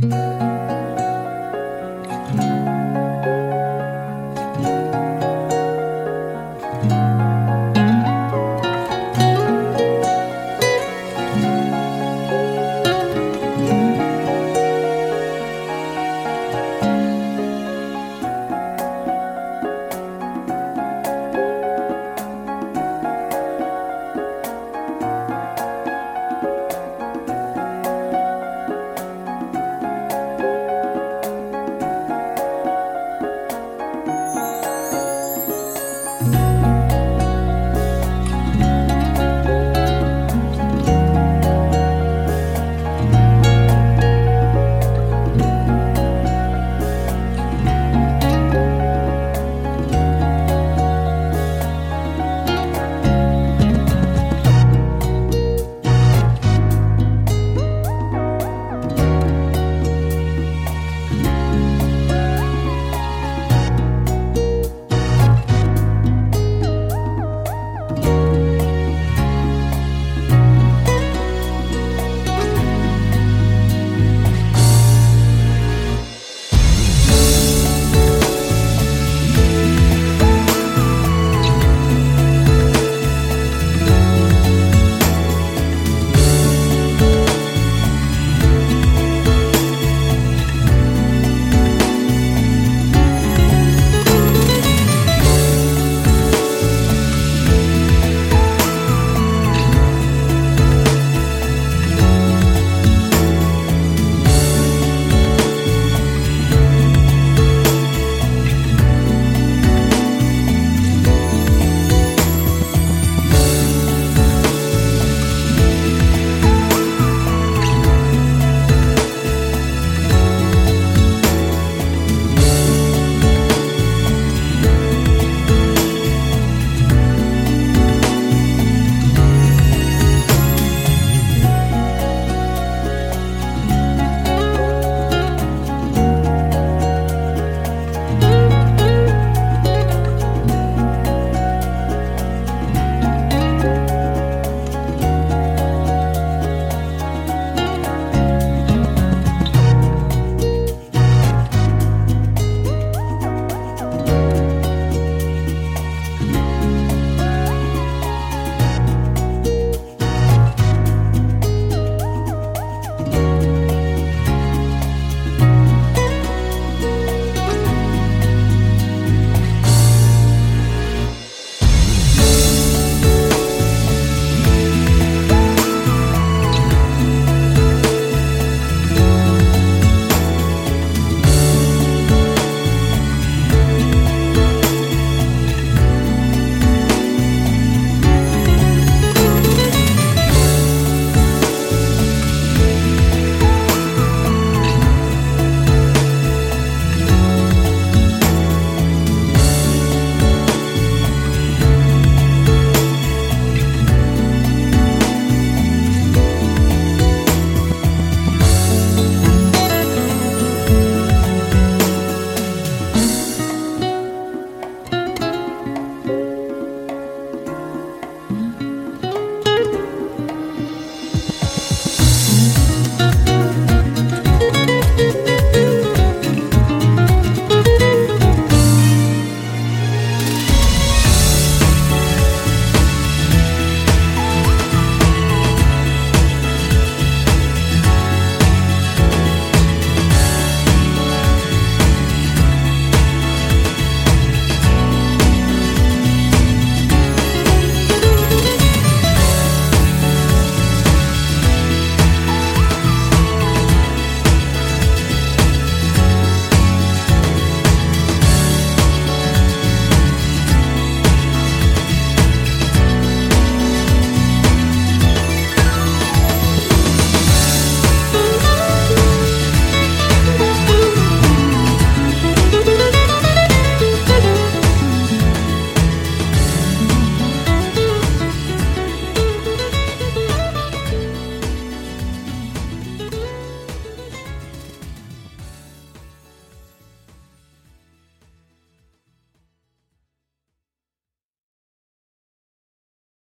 Música